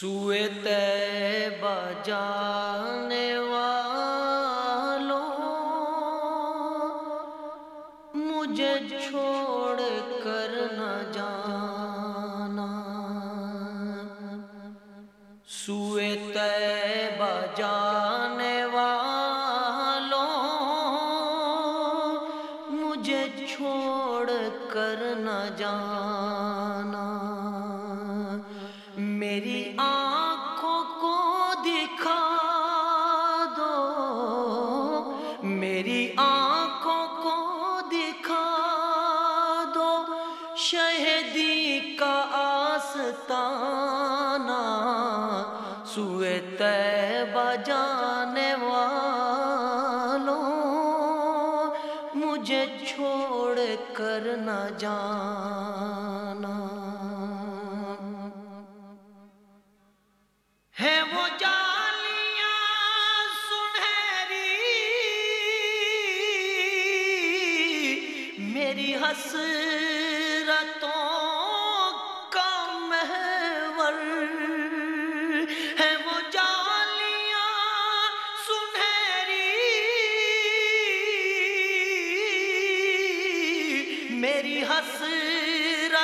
سوئے تیبہ جانے والوں، مجھے چھوڑ کر نہ جانا۔ سوئے تیبہ جانے والوں، مجھے چھوڑ کر نہ جانا۔ مجھے چھوڑ کر نہ جانا۔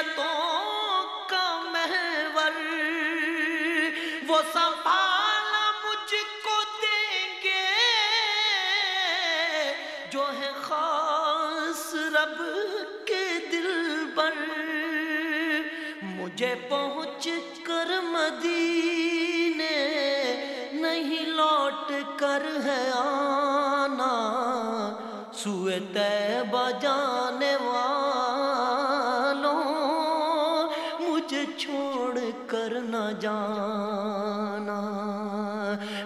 حسرتوں کا محور۔ وہ سنبھالا مجھ کو دیں گے، جو ہے خاص رب کے دل پر۔ مجھے پہنچ کر مدینے نہیں لوٹ کر ہے آنا، سوئے تیبہ جانے والوں جانا۔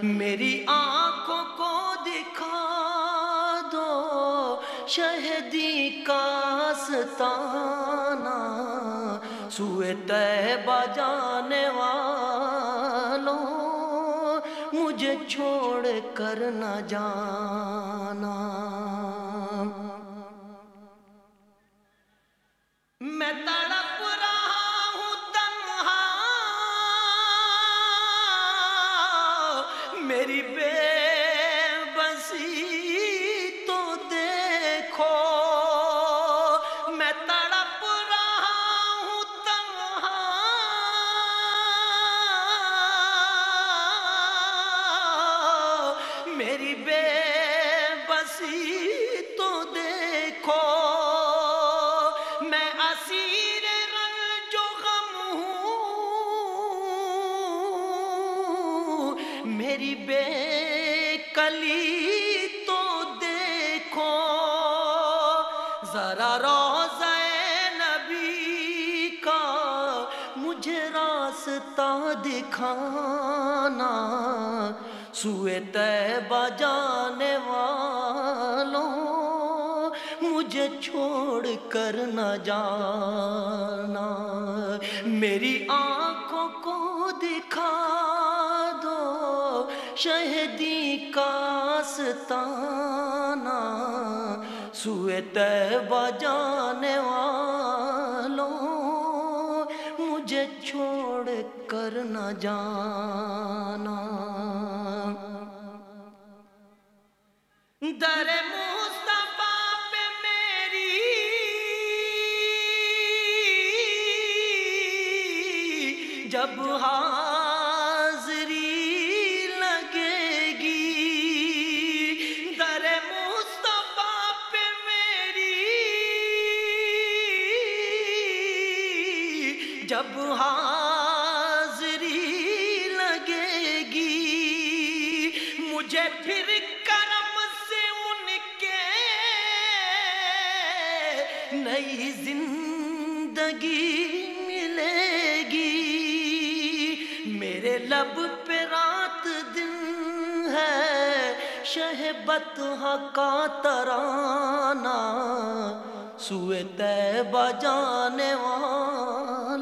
میری آنکھوں کو دکھا دو، شہدی کا ستانہ سوئے تیبہ جانے والوں، مجھے چھوڑ کر نہ جانا۔ میری بے ذرا روزہ نبی کا مجھے راستہ دکھانا۔ سوئے تیبہ جانے والوں، مجھے چھوڑ کر نہ جانا۔ میری آنکھوں کو دکھا دو، شہدی کا ستانہ سوئے تیبہ جانے والوں، مجھے چھوڑ کر نہ جانا۔ در مصطفیٰ پہ میری جب حاضری جب حاضری لگے گی، مجھے پھر کرم سے ان کے نئی زندگی ملے گی۔ میرے لب پہ رات دن ہے، شہبت کا ترانہ، سوئے تیبہ جانے والوں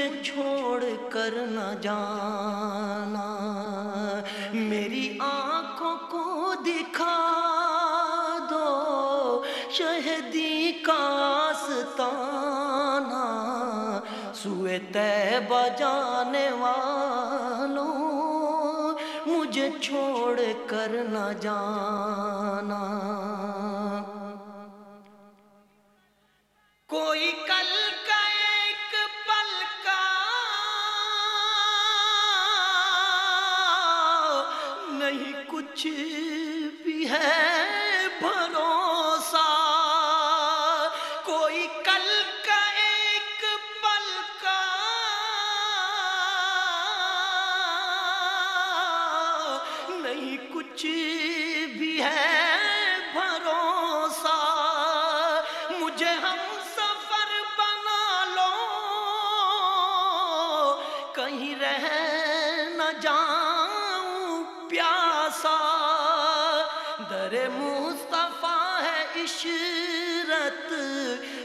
مجھے چھوڑ کر نہ جانا، میری آنکھوں کو دکھا دو، شہدی کا آستانہ، سوئے تیبہ جانے والوں، مجھے چھوڑ کر نہ جانا۔ کچھ بھی ہے بھروسہ۔ کوئی کل کا ایک پل کا نہیں، کچھ بھی ہے بھروسہ۔ مجھے ہم سفر بنا لو، کہیں رہ نہ جاؤں در مصطفیٰ ہے عشرت،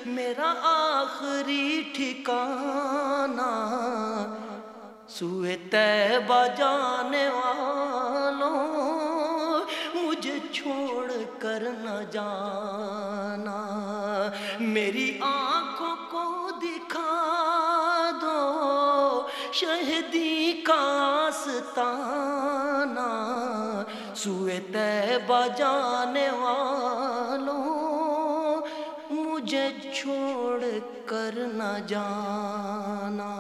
میرا آخری ٹھکانہ۔ سوئے تیبہ جانے والوں، مجھے چھوڑ کر نہ جانا۔ میری آنکھوں کو دکھا دو، شہدی کا آستانہ۔ سوئے تیبہ جانے والوں مجھے چھوڑ کر نہ جانا۔